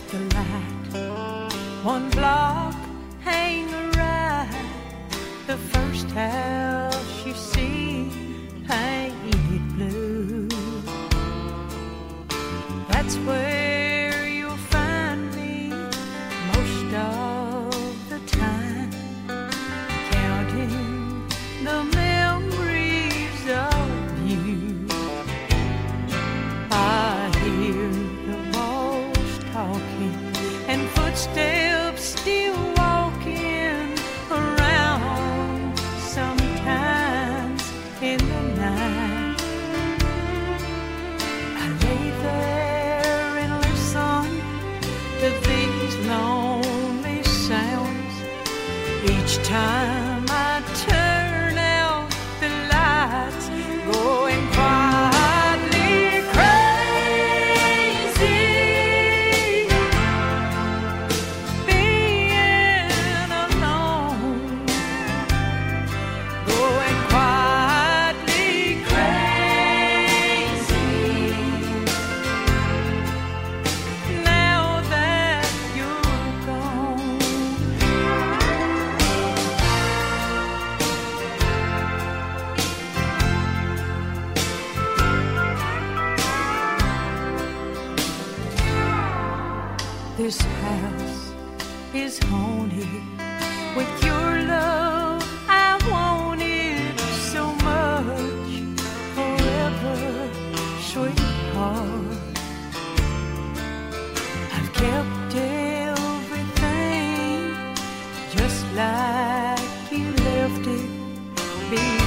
at the light. One block hang right. The first house you see painted blue. That's where. Footsteps still walking around sometimes in the night. I lay there and listen to these lonely sounds each time This house is haunted with your love. I want it so much forever, sweetheart. I've kept everything just like you left it before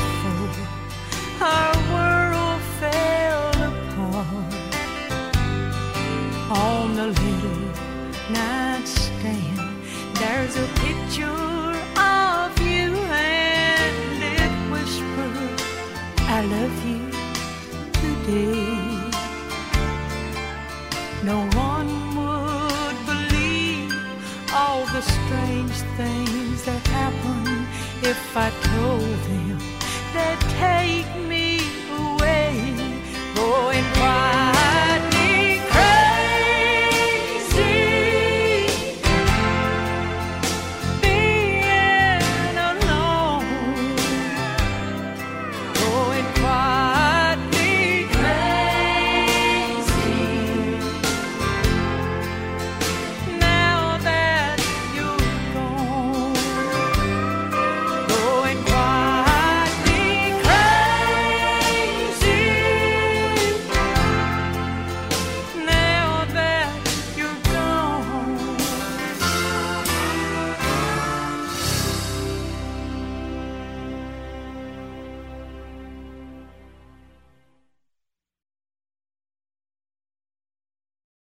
strange things that happen if I told them